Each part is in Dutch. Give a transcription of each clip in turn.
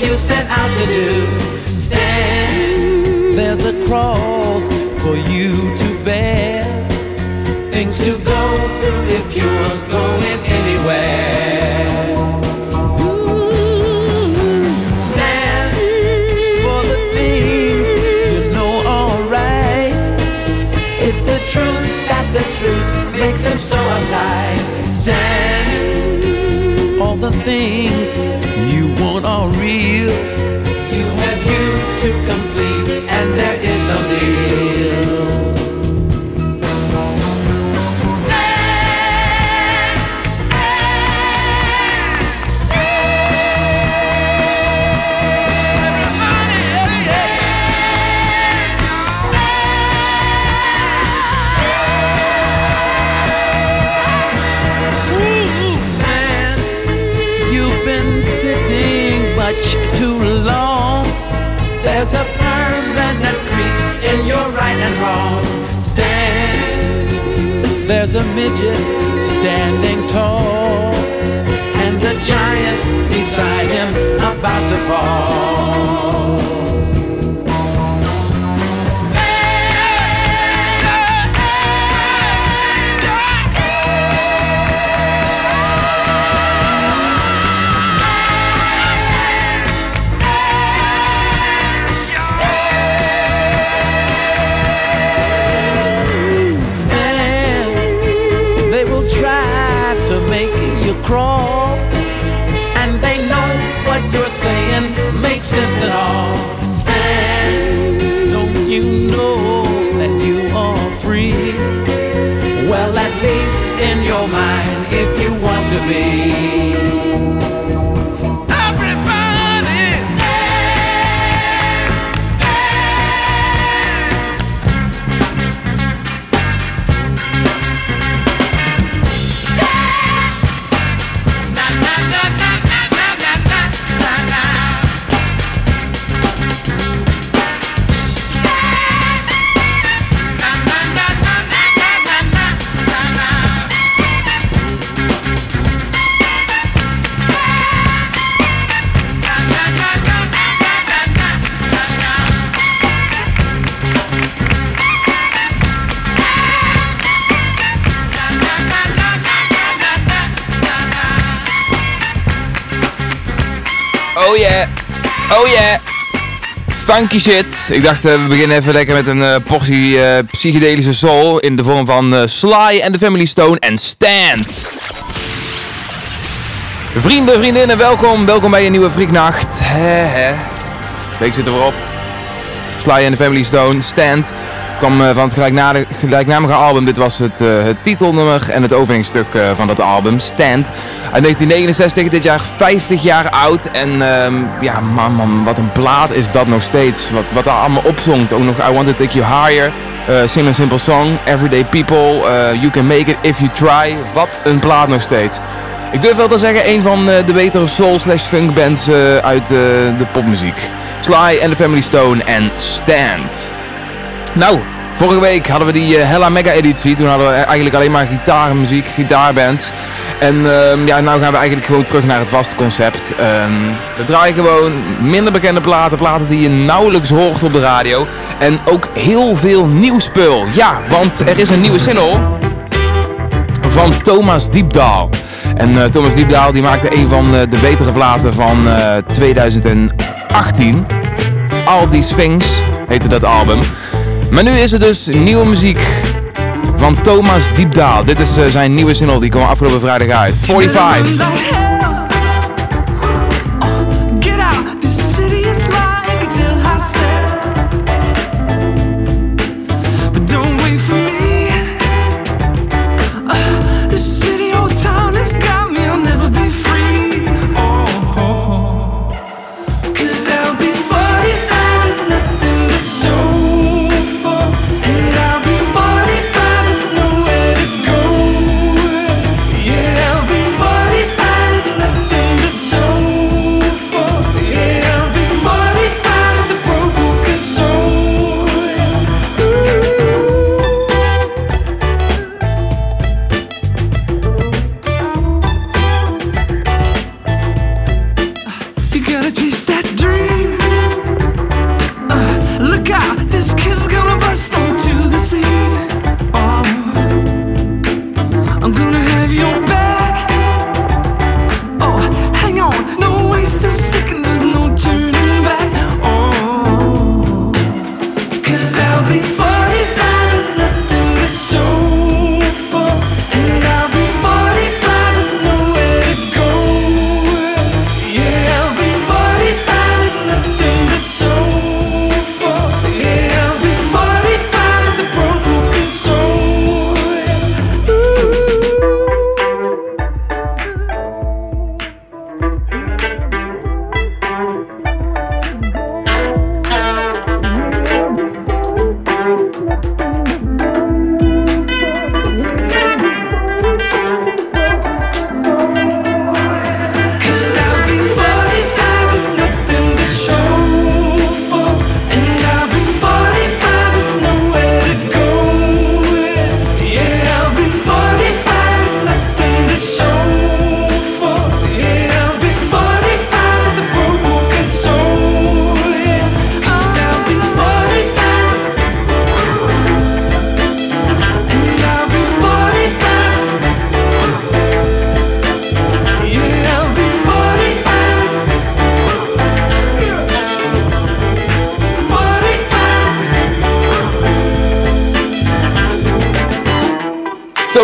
You set out to do. Stand, there's a cross for you to bear. Things to go through if you're going anywhere. Stand for the things you know alright. It's the truth that the truth makes them so alive. Stand. All the things are real. You have you to complete, and there is no deal. There's a permanent crease in your right and wrong. Stand. There's a midget standing tall, and the giant beside him about to fall. Sense at all. Oh yeah. Oh yeah. Funky shit. Ik dacht, eh, we beginnen even lekker met een eh, portie eh, psychedelische soul in de vorm van Sly and the Family Stone en Stand. Vrienden, vriendinnen, welkom. Welkom bij een nieuwe Frieknacht. Week zit er weer op. Sly and the Family Stone, Stand. Het kwam eh, van het gelijknamige album. Dit was het, eh, het titelnummer en het openingstuk eh, van dat album, Stand. Uit 1969, dit jaar 50 jaar oud. En ehm, ja, man, man, wat een plaat is dat nog steeds. Wat, wat er allemaal opzongt. Ook nog I Want To Take You Higher. a Simple Song. Everyday People. you Can Make It If You Try. Wat een plaat nog steeds. Ik durf wel te zeggen, een van de betere soul slash funk bands uit de popmuziek. Sly and the Family Stone en Stand. Nou, vorige week hadden we die eh, Hella Mega editie. Toen hadden we eigenlijk alleen maar gitaarmuziek, gitaarbands. En ehm, ja, nou gaan we eigenlijk gewoon terug naar het vaste concept. Ehm, we draaien gewoon minder bekende platen, platen die je nauwelijks hoort op de radio. En ook heel veel nieuw spul. Ja, want er is een nieuwe single van Thomas Diepdaal. En eh, Thomas Diepdaal die maakte een van eh, de betere platen van eh, 2000 en 2018. All These Things heette dat album. Maar nu is er dus nieuwe muziek van Thomas Diepdaal. Dit is eh, zijn nieuwe single, die kwam afgelopen vrijdag uit. 45.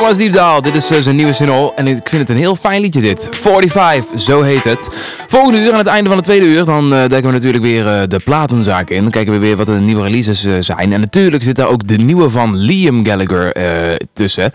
Thomas Diepdaal, dit is zijn nieuwe single en ik vind het een heel fijn liedje dit. 45, zo heet het. Volgende uur, aan het einde van het tweede uur, dan eh duiken we natuurlijk weer eh, de platenzaak in. Dan kijken we weer wat de nieuwe releases eh, zijn. En natuurlijk zit daar ook de nieuwe van Liam Gallagher tussen.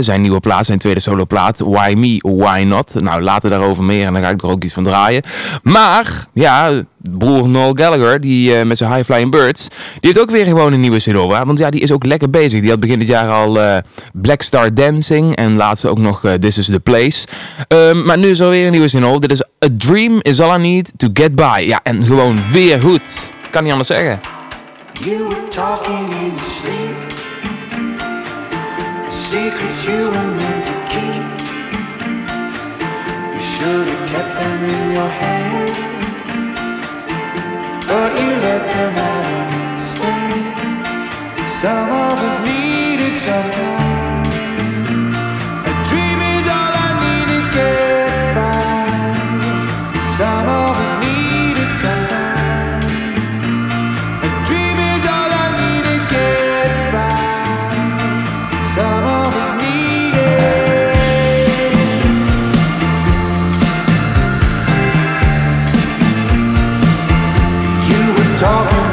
Zijn nieuwe plaat, zijn tweede solo plaat. Why Me, Why Not. Nou, later daarover meer en dan ga ik er ook iets van draaien. Maar, ja, broer Noel Gallagher, die eh, met zijn High Flying Birds, die heeft ook weer gewoon een nieuwe single. Want ja, die is ook lekker bezig. Die had begin dit jaar al eh, Black Star Dancing en laatst ook nog eh, This Is The Place. Ehm, maar nu is er weer een nieuwe single. Dit is A Dream Is All I Need To Get By. Ja, en gewoon weer goed. Kan niet anders zeggen. You talking in you meant to keep. You should have them in your head. But you let them out instead. Some of us need it sometimes. Talking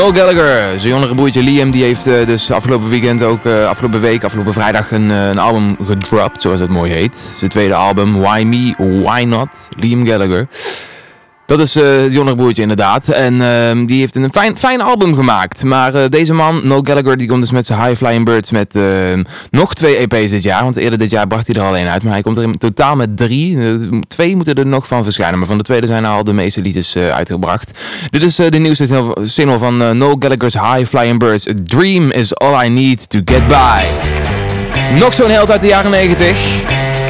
Noel Gallagher, zijn jongere broertje Liam, die heeft eh, dus afgelopen weekend ook, eh, afgelopen week, afgelopen vrijdag een, eh, een album gedropt, zoals het mooi heet. Zijn tweede album, Why Me, Why Not, Liam Gallagher. Dat is eh het jongere broertje inderdaad. En ehm, die heeft een fijn, fijn album gemaakt. Maar eh, deze man, Noel Gallagher, die komt dus met zijn High Flying Birds met ehm, nog twee EP's dit jaar. Want eerder dit jaar bracht hij er alleen uit. Maar hij komt er in totaal met drie. Eh, twee moeten er nog van verschijnen. Maar van de tweede zijn al de meeste liedjes eh, uitgebracht. Dit is eh, de nieuwste single- van eh, Noel Gallagher's High Flying Birds. A Dream is all I need to get by. Nog zo'n held uit de jaren 90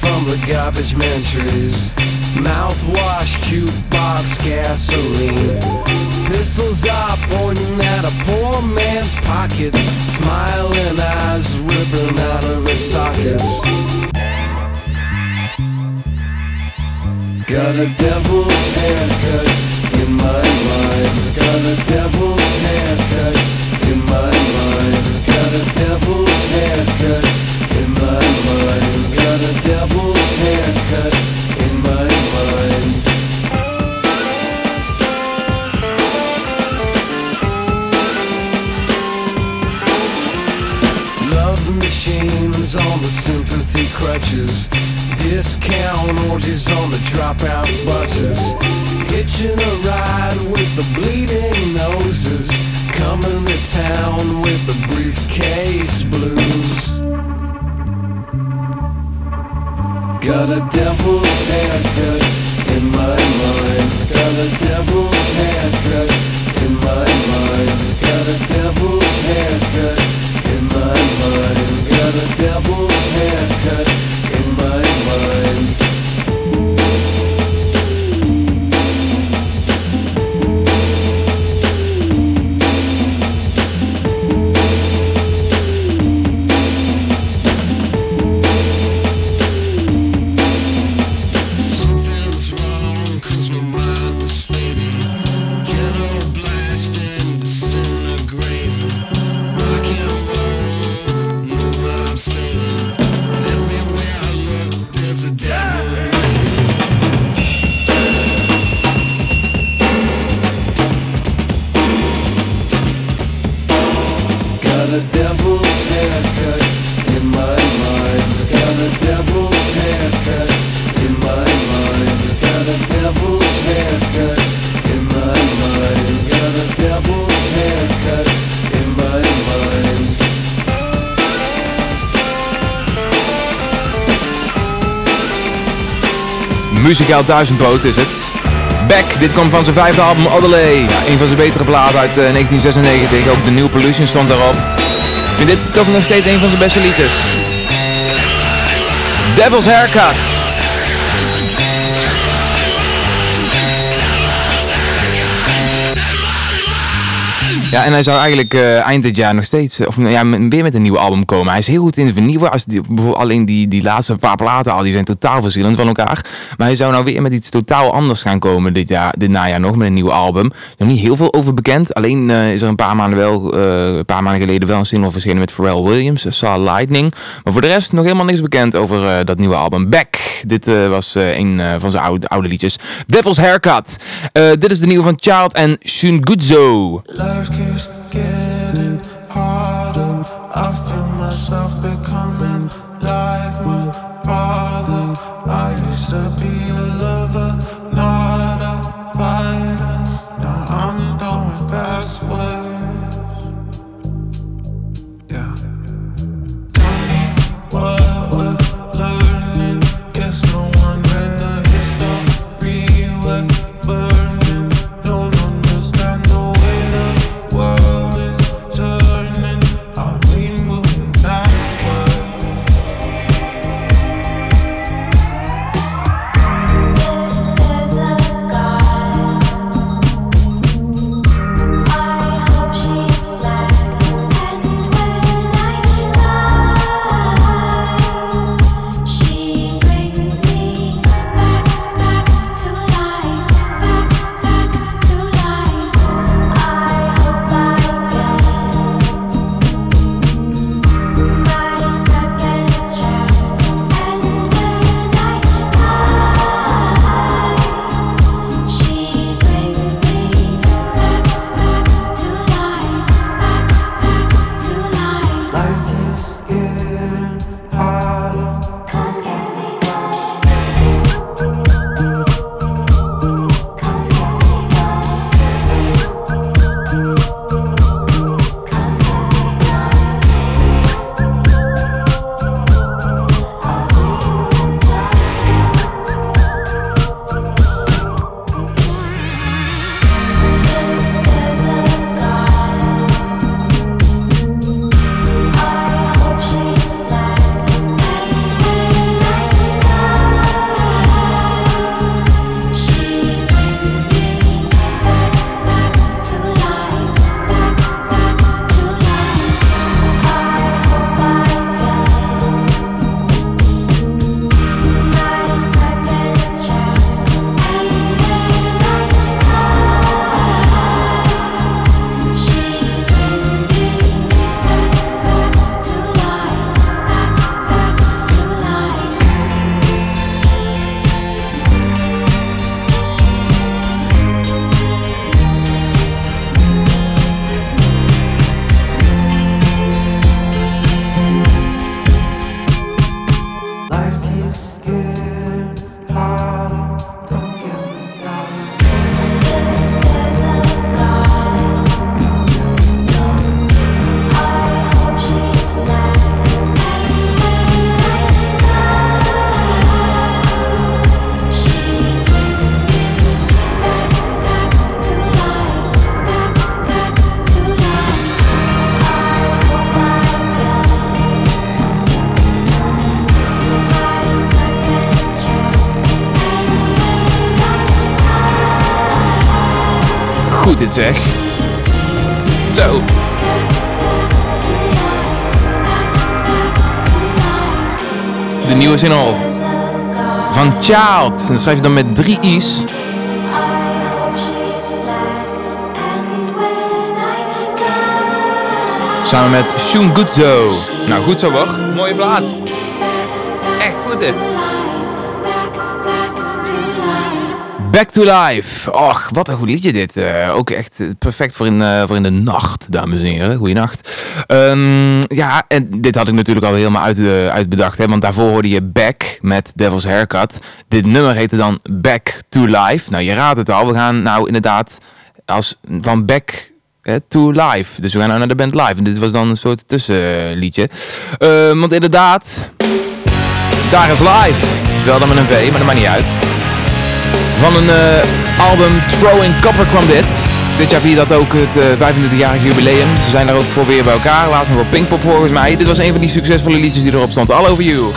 from the garbage man trees Mouthwash, jukebox, gasoline. Pistols are pointing at a poor man's pockets. Smiling eyes ripping out of his sockets. Got a devil's haircut in my mind. Got a devil's haircut in my mind. Got a devil's haircut in my mind A devil's haircut in my mind. Love machines on the sympathy crutches. Discount orgies on the dropout buses. Hitching a ride with the bleeding noses. Coming to town with the briefcase blues Got a devil's haircut in my mind. Got a devil's haircut in my mind. Got a devil's haircut in my mind. Got a devil's haircut Muzikaal duizendpoot is het. Beck, dit kwam van zijn vijfde album Odelay. Ja, een van zijn betere platen uit eh, 1996. Ook de New Pollution stond daarop. Ik vind dit toch nog steeds een van zijn beste liedjes. Devil's Haircut. Ja, en hij zou eigenlijk eh, eind dit jaar nog steeds, eh, of nou ja, weer met een nieuw album komen. Hij is heel goed in vernieuwen. Als die, alleen die, die laatste paar platen al, die zijn totaal verschillend van elkaar. Maar hij zou nou weer met iets totaal anders gaan komen dit, jaar, dit najaar nog, met een nieuw album. Nog niet heel veel over bekend. Alleen eh, is er een paar maanden, wel, eh, een paar maanden geleden wel een single verschenen met Pharrell Williams, Saw Lightning. Maar voor de rest nog helemaal niks bekend over eh, dat nieuwe album. Back, dit was een van zijn oude, oude liedjes. Devil's Haircut. Dit is de nieuwe van Child en Shungudzo. Life getting harder. I feel myself becoming Van Child. En dat schrijf je dan met drie i's. Samen met Shun Guzzo. Nou, goed zo hoor. Mooie plaat. Echt goed dit. Back to Life. Och, wat een goed liedje dit. Eh, ook echt eh, perfect voor in, eh, voor in de nacht, dames en heren. Goeienacht. Ehm ja, en dit had ik natuurlijk al helemaal uit, eh, uitbedacht. Hè, want daarvoor hoorde je Back met Devil's Haircut. Dit nummer heette dan Back to Life. Nou, je raadt het al. We gaan nou inderdaad als van Back to Life. Dus we gaan nou naar de band live. En dit was dan een soort tussenliedje. Ehm, want inderdaad, daar is live. Wel dan met een V, maar dat maakt niet uit. Van een eh, album Throwing Copper kwam dit. Dit jaar viert dat ook het eh, 25-jarig jubileum. Ze zijn daar ook voor weer bij elkaar. Laatst nog op Pinkpop volgens mij. Dit was een van die succesvolle liedjes die erop stond. All Over You.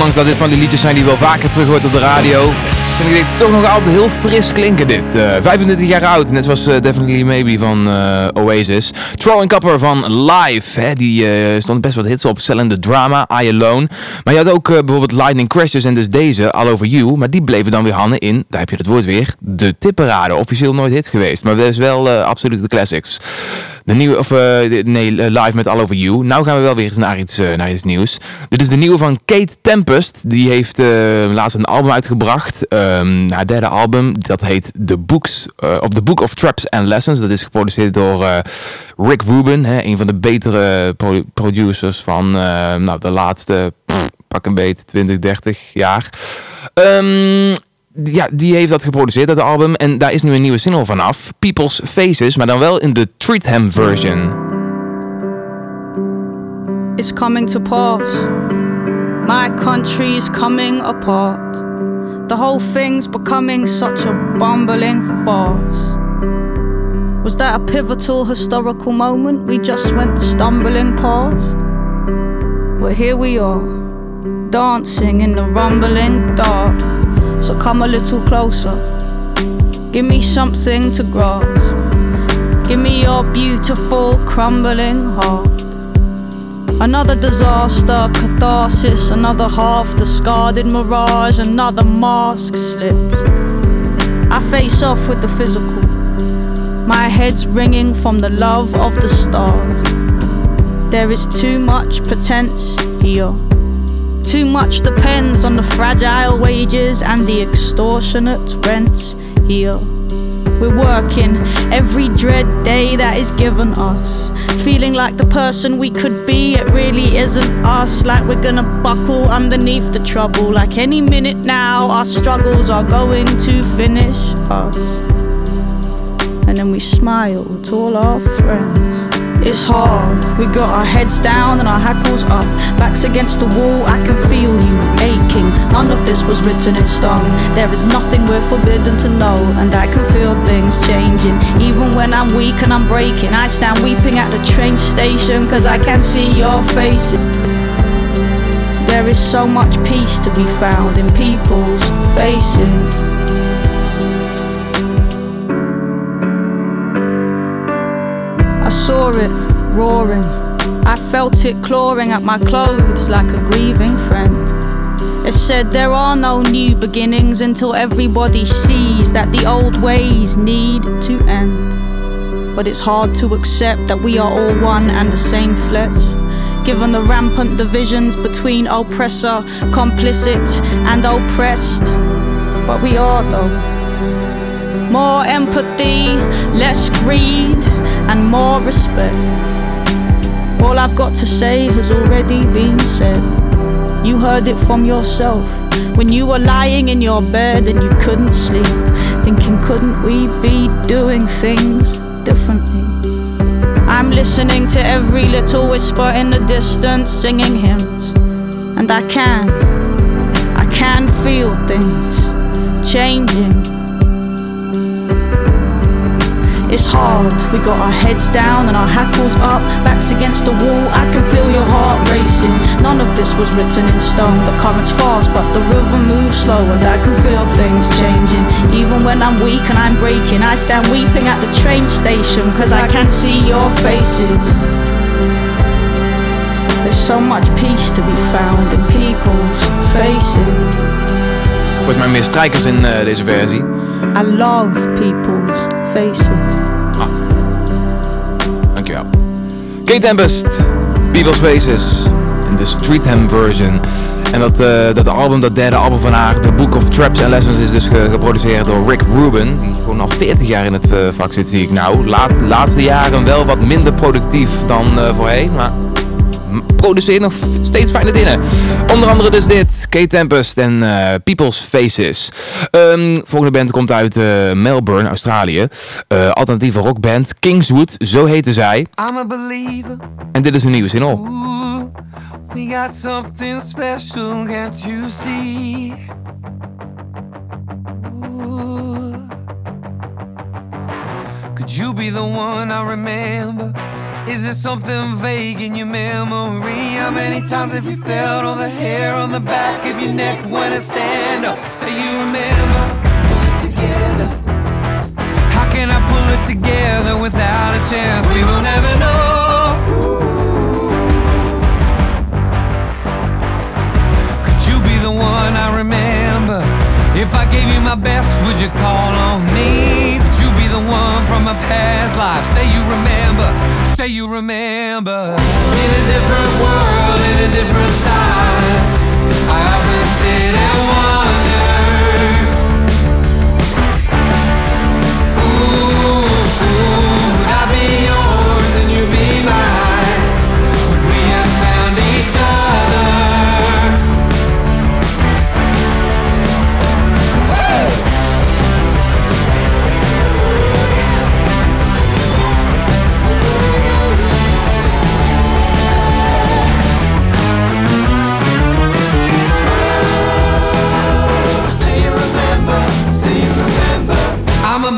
Ondanks dat dit van die liedjes zijn die wel vaker terug hoort op de radio, vind ik dit toch nog altijd heel fris klinken dit. Eh, 25 jaar oud, net zoals eh, Definitely Maybe van eh, Oasis. Troll Copper van Live, hè, die eh, stond best wat hits op. Selling the Drama, I Alone. Maar je had ook eh, bijvoorbeeld Lightning Crashes en dus deze, All Over You. Maar die bleven dan weer hangen in, daar heb je het woord weer, de tipperade. Officieel nooit hit geweest, maar dat is wel eh, absoluut de classics. De nieuwe, of eh, nee, eh, live met All Over You. Nou gaan we wel weer eens naar iets, eh, naar iets nieuws. Dit is de nieuwe van Kate Tempest. Die heeft laatst een album uitgebracht. Ehm haar derde album, dat heet The Books, of The Book of Traps and Lessons. Dat is geproduceerd door Rick Rubin, hè, een van de betere pro- producers van nou, de laatste, pak een beet, 20, 30 jaar. Ehm, ja, die heeft dat geproduceerd, dat album. En daar is nu een nieuwe single vanaf. People's Faces, maar dan wel in de Treatham version. It's coming to pass. My country's coming apart. The whole thing's becoming such a bumbling farce. Was that a pivotal historical moment we just went stumbling past? Well, here we are, dancing in the rumbling dark. So come a little closer. Give me something to grasp. Give me your beautiful, crumbling heart. Another disaster, catharsis, another half discarded mirage, another mask slipped. I face off with the physical, my head's ringing from the love of the stars. There is too much pretense here. Too much depends on the fragile wages and the extortionate rents here. We're working every dread day that is given us. Feeling like the person we could be, it really isn't us. Like we're gonna buckle underneath the trouble. Like any minute now, our struggles are going to finish us. And then we smile to all our friends. It's hard, we got our heads down and our hackles up. Backs against the wall, I can feel you aching. None of this was written in stone. There is nothing we're forbidden to know, and I can feel things changing. Even when I'm weak and I'm breaking, I stand weeping at the train station, cause I can see your faces. There is so much peace to be found in people's faces. Saw it roaring. I felt it clawing at my clothes like a grieving friend. It said there are no new beginnings until everybody sees that the old ways need to end. But it's hard to accept that we are all one and the same flesh. Given the rampant divisions between oppressor, complicit, and oppressed. But we are though. More empathy, less greed, and more respect. All I've got to say has already been said. You heard it from yourself when you were lying in your bed and you couldn't sleep, thinking, couldn't we be doing things differently? I'm listening to every little whisper in the distance, singing hymns, and I can, I can feel things changing. It's hard, we got our heads down and our hackles up, backs against the wall. I can feel your heart racing. None of this was written in stone. The current's fast, but the river moves slow, and I can feel things changing. Even when I'm weak and I'm breaking, I stand weeping at the train station, cause I can see your faces. There's so much peace to be found in people's faces. Volgens mij meer strijkers in eh, deze versie. I love people's faces. Kate Tempest, People's Faces, in de Streetham version. En dat, eh, dat album, dat derde album van haar, The Book of Traps and Lessons, is dus ge- geproduceerd door Rick Rubin. Die gewoon al 40 jaar in het eh, vak zit, zie ik nou. Laat, laatste jaren wel wat minder productief dan eh, voorheen, maar produceert nog steeds fijne dingen. Onder andere dus dit, Kate Tempest en eh, People's Faces. Ehm, volgende band komt uit eh, Melbourne, Australië. Eh, alternatieve rockband Kingswood, zo heette zij. I'm a believer. En dit is een nieuwe single. Ooh, we got something special, can't you see? Ooh. Could you be the one I remember Is there something vague in your memory? How many times have you felt all the hair on the back of your neck when I stand up? Say you remember. Pull it together. How can I pull it together without a chance? We will never know. Could you be the one I remember? If I gave you my best, would you call on me? Past life? Say you remember, say you remember. In a different world, in a different time.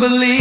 I'm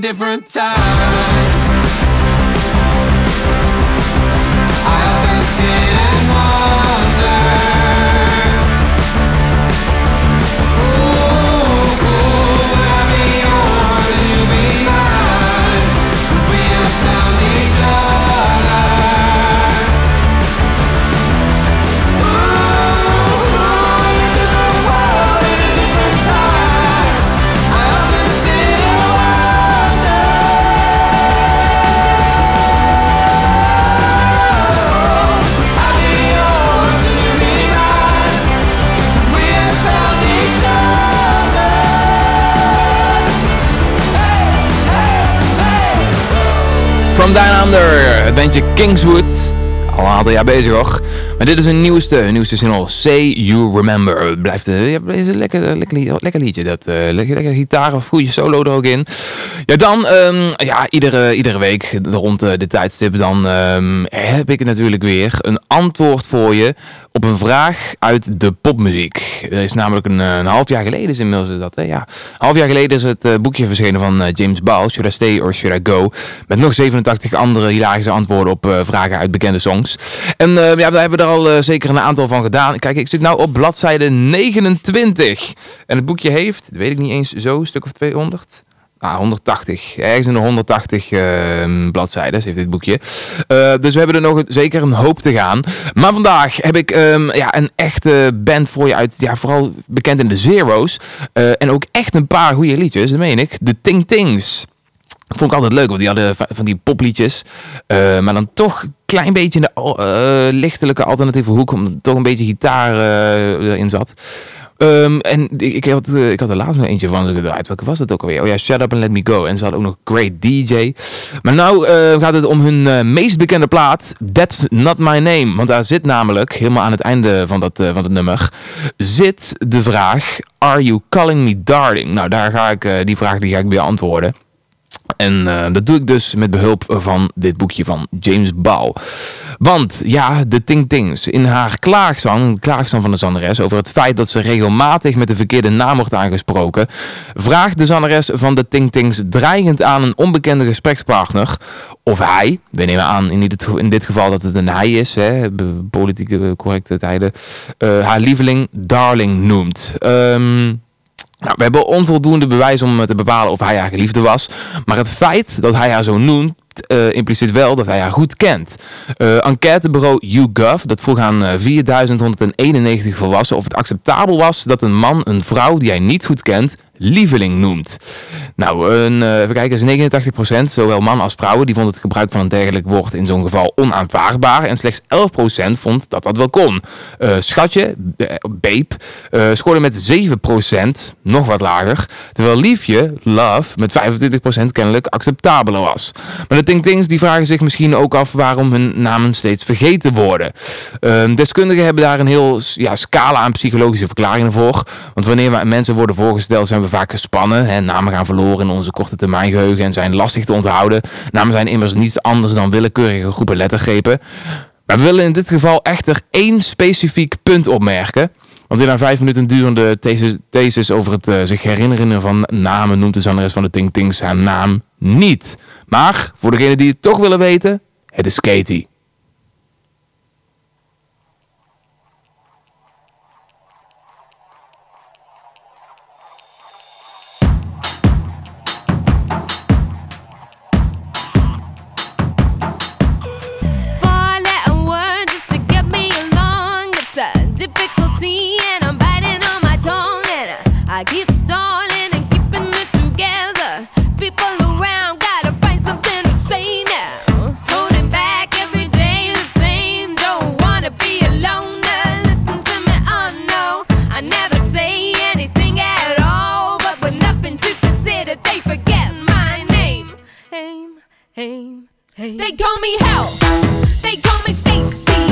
different times bandje Kingswood. Al een aantal jaar bezig hoor. Maar dit is een nieuwste, nieuwste single. Say You Remember. Blijft eh, een lekker, lekker, lekker liedje. Dat, eh, lekker, gitaar of goede solo er ook in. Ja, dan, ehm, ja, iedere, iedere week rond eh, dit tijdstip, dan ehm, heb ik natuurlijk weer een antwoord voor je op een vraag uit de popmuziek. Er is namelijk een, eh, een half jaar geleden is inmiddels dat, hè? Ja. Een half jaar geleden is het eh, boekje verschenen van eh, James Ball, Should I Stay or Should I Go? Met nog 87 andere hilarische antwoorden op vragen uit bekende songs. En ja, daar hebben we er al zeker een aantal van gedaan. Kijk, ik zit nou op bladzijde 29. En het boekje heeft, dat weet ik niet eens zo, een stuk of 200. Ah, 180. Ergens in de 180 ehm bladzijden heeft dit boekje. Eh, dus we hebben er nog zeker een hoop te gaan. Maar vandaag heb ik ehm, ja, een echte band voor je uit, ja, vooral bekend in de Zero's. Eh, en ook echt een paar goede liedjes, dat meen ik. De Ting Tings. Vond ik altijd leuk, want die hadden va- van die popliedjes. Eh, maar dan toch een klein beetje in de lichtelijke alternatieve hoek. Omdat er toch een beetje gitaar erin zat. Ehm, en ik, had, eh, ik had er laatst nog eentje van ze gedraaid. Welke was dat ook alweer? Oh ja, Shut Up and Let Me Go. En ze hadden ook nog Great DJ. Maar nou eh, gaat het om hun eh, meest bekende plaat, That's Not My Name. Want daar zit namelijk, helemaal aan het einde van, dat, van het nummer, zit de vraag, Are You Calling Me Darling? Nou, daar ga ik, die vraag die ga ik beantwoorden. En eh, dat doe ik dus met behulp van dit boekje van James Bouw. Want ja, de Ting Tings. In haar klaagzang, klaagzang van de zangeres, over het feit dat ze regelmatig met de verkeerde naam wordt aangesproken, vraagt de zangeres van de Ting Tings dreigend aan een onbekende gesprekspartner of hij, we nemen aan in dit, in dit geval dat het een hij is, hè, politieke correcte tijden, eh, haar lieveling Darling noemt. Ehm nou, we hebben onvoldoende bewijs om te bepalen of hij haar geliefde was. Maar het feit dat hij haar zo noemt, eh, impliceert wel dat hij haar goed kent. Eh, enquêtebureau YouGov, dat vroeg aan eh, 4191 volwassenen of het acceptabel was dat een man een vrouw die hij niet goed kent, lieveling noemt. Nou, een, eh, even kijken, is 89%, zowel man als vrouwen, die vond het gebruik van een dergelijk woord in zo'n geval onaanvaardbaar. En slechts 11% vond dat dat wel kon. Eh, schatje, babe, eh scoorde met 7%, nog wat lager. Terwijl liefje, love, met 25% kennelijk acceptabeler was. Maar de Ting Tings die vragen zich misschien ook af waarom hun namen steeds vergeten worden. Ehm, deskundigen hebben daar een heel ja, scala aan psychologische verklaringen voor. Want wanneer mensen worden voorgesteld zijn we vaak gespannen. Hè. Namen gaan verloren in onze korte termijn geheugen en zijn lastig te onthouden. Namen zijn immers niets anders dan willekeurige groepen lettergrepen. Maar we willen in dit geval echter één specifiek punt opmerken. Want in haar vijf minuten durende thesis, over het eh, zich herinneren van namen noemt de zangeres van de Ting Tings haar naam niet. Maar voor degenen die het toch willen weten, het is Katie. And I'm biting on my tongue. And I, keep stalling and keeping it together. People around gotta find something to say now. Holding back every day the same. Don't wanna be alone. Now Listen to me, oh no. I never say anything at all. But with nothing to consider, they forget my name. Aim, aim, aim. They call me help. They call me Stacy.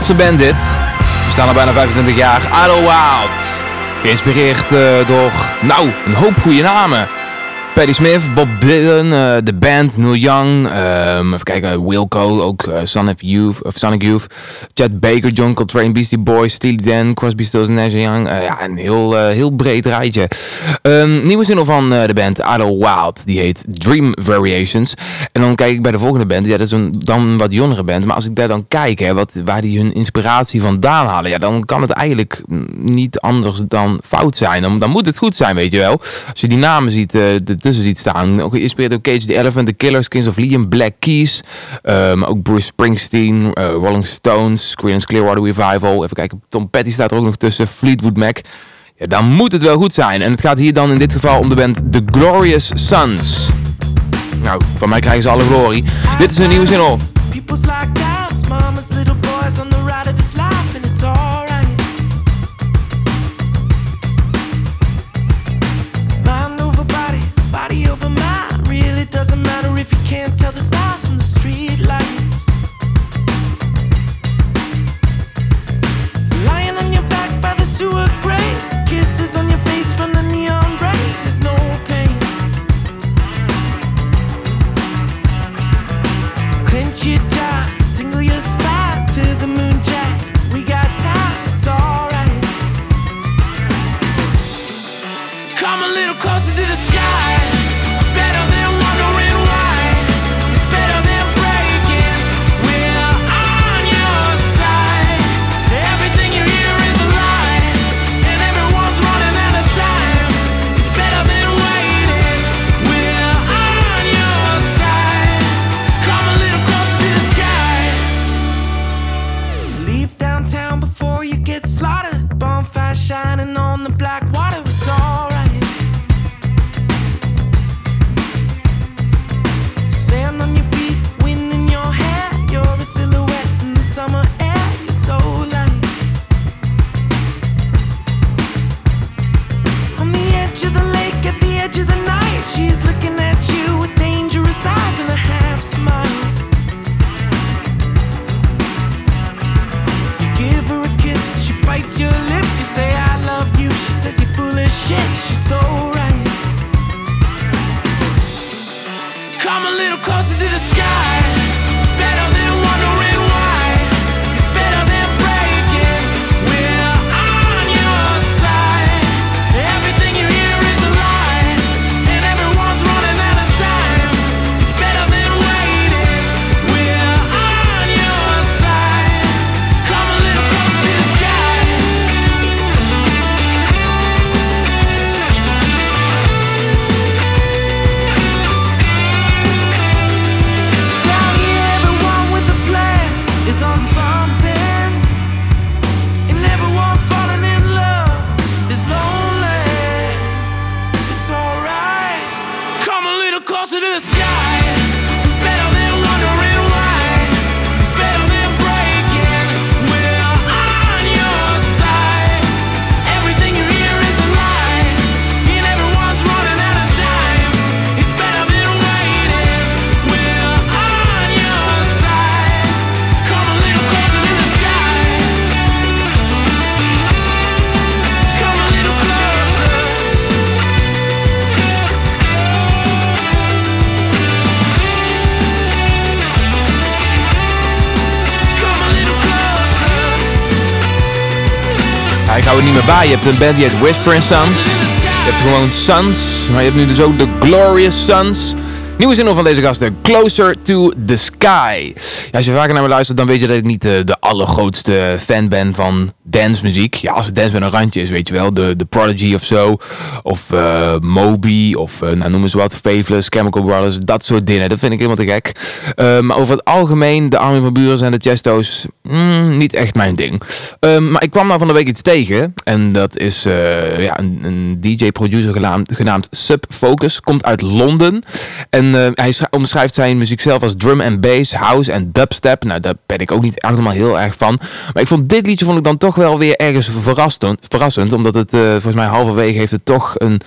Schotse band dit. We staan al bijna 25 jaar. Idle Wild. Geïnspireerd eh, door, nou, een hoop goede namen. Patti Smith, Bob Dylan, eh, de band, Neil Young, ehm, even kijken, Wilco, ook eh, Son of Youth, of Sonic Youth, Chet Baker, John Coltrane, Beastie Boys, Steely Dan, Crosby, Stills Nash Young, Eh, ja, een heel, heel breed rijtje. Ehm, nieuwe single van de band Idle Wild, die heet Dream Variations. En dan kijk ik bij de volgende band, ja, dat is een dan wat jongere band, maar als ik daar dan kijk, hè, wat, waar die hun inspiratie vandaan halen, ja, dan kan het eigenlijk niet anders dan fout zijn. Dan, dan moet het goed zijn, weet je wel. Als je die namen ziet, eh ertussen ziet staan, ook geïnspireerd door Cage the Elephant, The Killers, Kings of Leon, Black Keys, ehm, ook Bruce Springsteen, eh, Rolling Stones, Creedence Clearwater Revival, even kijken, Tom Petty staat er ook nog tussen, Fleetwood Mac. Ja, dan moet het wel goed zijn. En het gaat hier dan in dit geval om de band The Glorious Sons. Nou, van mij krijgen ze alle glorie. Dit is een nieuwe single. People's Er niet meer bij. Je hebt een band die heet Whisper Sons. Je hebt gewoon Sons. Maar je hebt nu dus ook de Glorious Sons. Nieuwe single van deze gasten. Closer to the Sky. Ja, als je vaker naar me luistert, dan weet je dat ik niet de, de allergrootste fan ben van dancemuziek. Ja, als het dance met een randje is, weet je wel. De, de Prodigy of zo. Of eh, Moby. Of eh, nou, noem eens wat. Faithless, Chemical Brothers. Dat soort dingen. Dat vind ik helemaal te gek. Eh, maar over het algemeen, de Armin van Buren en de Chesto's, mm, niet echt mijn ding. Ehm, maar ik kwam daar van de week iets tegen. En dat is eh, ja, een, een DJ-producer genaamd, genaamd Subfocus. Komt uit Londen. En eh, hij schri- omschrijft zijn muziek zelf als drum and bass, house en dubstep. Nou, daar ben ik ook niet helemaal heel erg van. Maar ik vond dit liedje vond ik dan toch wel weer ergens verrassend. verrassend omdat het eh, volgens mij halverwege heeft het toch een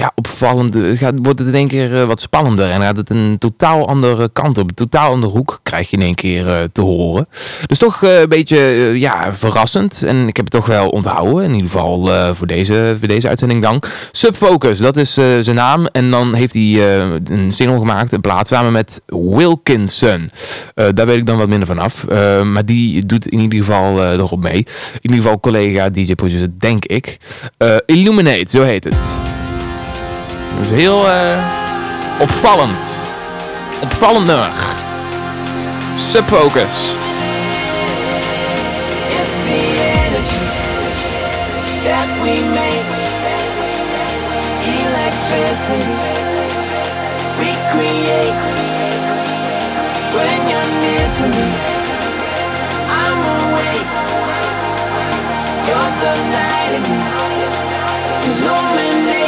ja, opvallend. eh, Gaat, wordt het in één keer eh, wat spannender. En gaat het een totaal andere kant op. Een totaal andere hoek krijg je in één keer eh, te horen. Dus toch een beetje ja, verrassend. En ik heb het toch wel onthouden. In ieder geval voor, deze, voor deze uitzending dan. Subfocus, dat is zijn naam. En dan heeft hij een single gemaakt. Een plaat samen met Wilkinson. Daar weet ik dan wat minder vanaf. Eh maar die doet in ieder geval eh, erop mee. In ieder geval collega DJ-producer, denk ik. Illuminate, zo heet het. Dat is heel eh, opvallend. Opvallend nummer. Subfocus. It's the energy that we make. Electricity we create. When you're near to me, I'm awake. You're the light in me. Illuminate.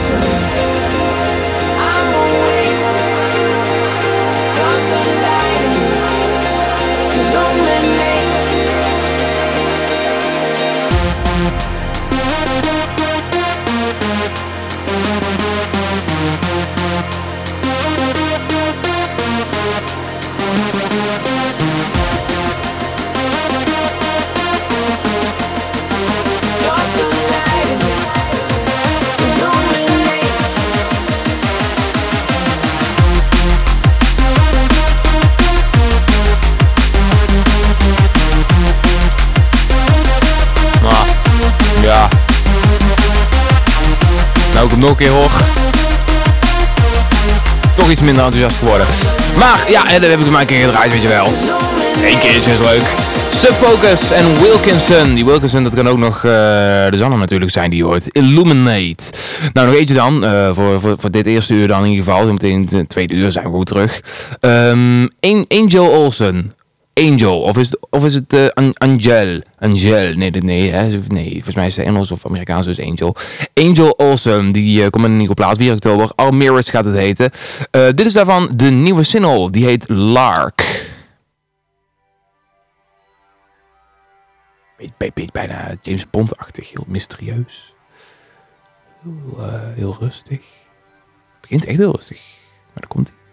You're nog een keer hoor. Toch iets minder enthousiast geworden. Maar, ja, dan heb ik maar een keer gedraaid, weet je wel. Eén keertje is leuk. Subfocus en Wilkinson. Die Wilkinson, dat kan ook nog eh, de zanger natuurlijk zijn die hoort. Illuminate. Nou, nog eentje dan. eh, voor, voor, voor dit eerste uur dan in ieder geval. Zometeen het tweede uur zijn we goed terug. Ehm, An- Angel Olsen. Angel. Of is het, of is het eh, An- Angel? Angel. Nee, nee, hè. nee. Volgens mij is het Engels of Amerikaans dus Angel. Angel Olsen. Die eh, komt in een nieuwe plaats. 4 oktober. All Mirrors gaat het heten. Eh, dit is daarvan de nieuwe single. Die heet Lark. Beetje bijna James Bond-achtig. Heel mysterieus. Heel, heel rustig. Begint echt heel rustig. Maar dan komt hij.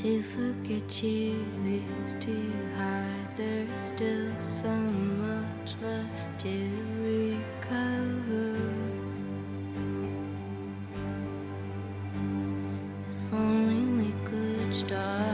To forget you is too hard. There's still so much left to recover. If only we could start